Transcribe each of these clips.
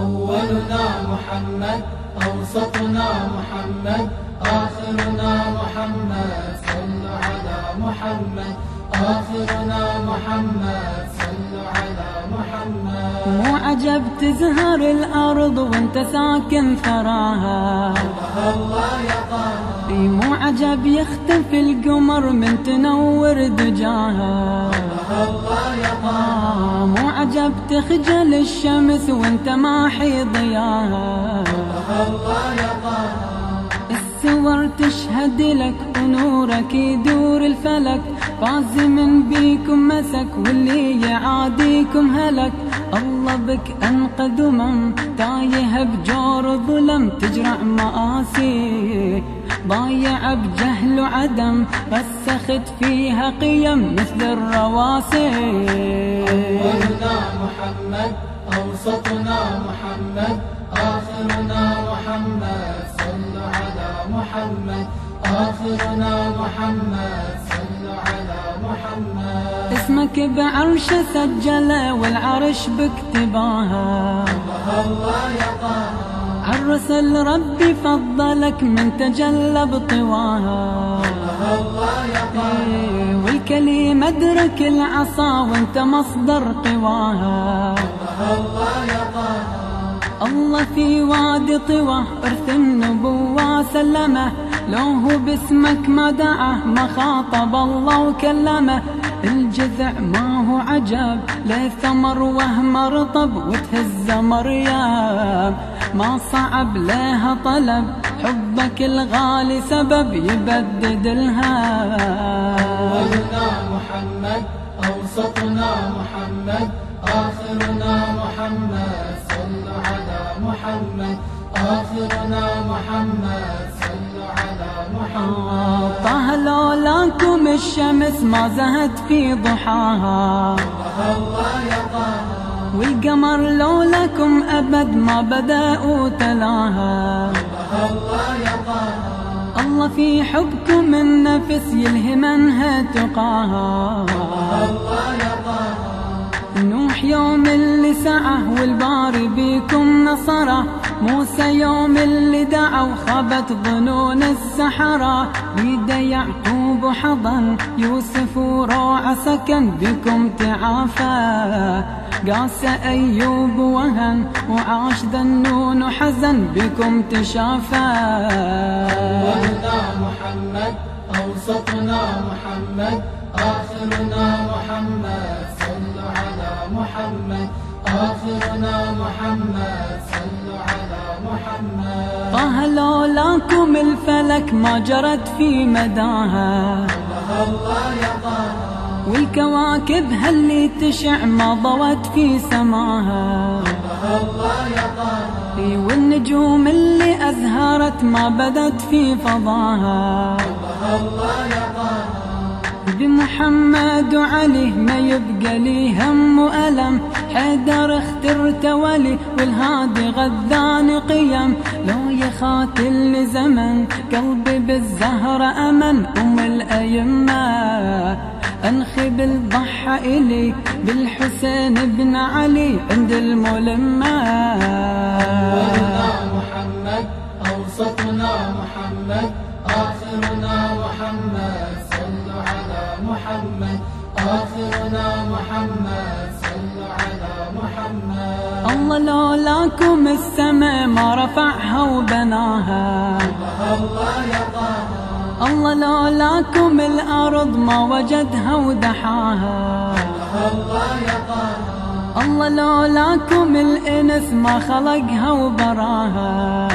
أولنا محمد أوسطنا محمد آخرنا محمد صلوا على محمد. آخرنا محمد صلوا على محمد. مو عجب تزهر الأرض وانت ساكن ثراها. الله الله يا طه مو عجب يختفي القمر من تنور دجاها مو عجب تخجل الشمس وانت ضياها الله يا طه السور تشهد لك ونورك يدور الفلك. فاز من بيكم مسك واللي يعاديكم هلك. الله بك أنقذ من تايه بجور ظلم تجرع مآسي. ضايع بجهل وعدم رسخت فيها قيم مثل الرواسي أولنا محمد أوسطنا محمد آخرنا محمد صلوا على محمد. آخرنا محمد صلوا على محمد. اسمك بعرش سجله والعرش بكتباها الله الله يا طه. عالرسل ربي فضلك من تجلى بطواها إيه، والكلمة ادرك العصا وانت مصدر قواها. الله في وادي طوى إرث النبوة سلمه. لو هو باسمك ما دعاه ما خاطب الله وكلمه الجذع ما هو عجب ليه ثمر وهم رطب وتهز مريم ما صعب لها طلب حبك الغالي سبب يبدد الهام أولنا محمد أوسطنا محمد آخرنا محمد صلوا على محمد. آخرنا محمد على محمد. طه لولاكم الشمس ما زهت في ضحاها. الله الله يا طه والقمر لولاكم أبد ما بدأوا تلاها. الله الله يا طه الله في حبكم النفس يلهمنها تقاها. الله يا طه نوح يوم اللي سعه والباري بيكم نصره. موسى يوم اللي دعا وخابت ظنون السحرة. بيد يعقوب حضن يوسف وروع سكن بكم تعافى. قاس أيوب وهن وعاش ذنون وحزن بكم تشافى أولنا محمد أوسطنا محمد آخرنا محمد صلوا على محمد. آخرنا محمد صلوا على محمد. طه لولاكم الفلك ما جرت في مداها. الله الله يا طه والكواكب هاللي تشع ما ضوت في سماها. الله يا طه والنجوم اللي أزهرت ما بدت في فضاها. الله يا طه بمحمد وعلي ما يبقى لي هم وألم. حيدر اخترت ولي والهادي غذاني قيم. لو يخاتل لزمن قلبي بالزهرة أمن. أم الأيمة انخب الضحى إلي بالحسين بن علي عند الملمة أولنا محمد أوسطنا محمد آخرنا محمد صلوا على محمد. آخرنا محمد صلوا على محمد. الله لولاكم السما ما رفعها وبناها. الله الله يا طه الله لولاكم الأرض ما وجدها ودحاها. الله يا طه الله لولاكم الإنس ما خلقها وبراها.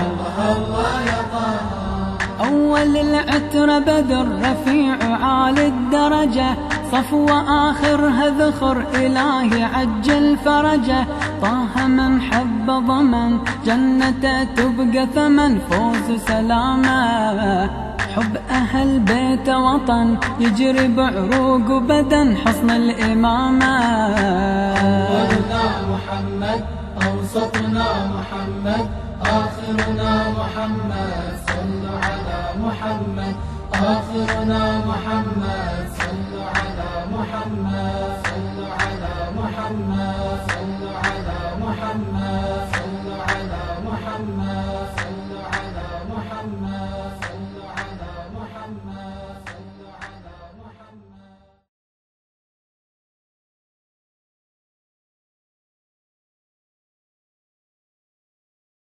الله يا طه أول العترة بدر رفيع عالي الدرجة. صفوة آخرها ذخر إلهي عجل فرجه طه من حب ضمن جنته تبقى ثمن فوز سلامه حب أهل بيت وطن يجري بعروق وبدن حصن الإمامة. أولنا محمد أوسطنا محمد آخرنا محمد صلوا على محمد. آخرنا محمد صلوا على محمد صلوا على محمد صلوا على محمد صلوا محمد.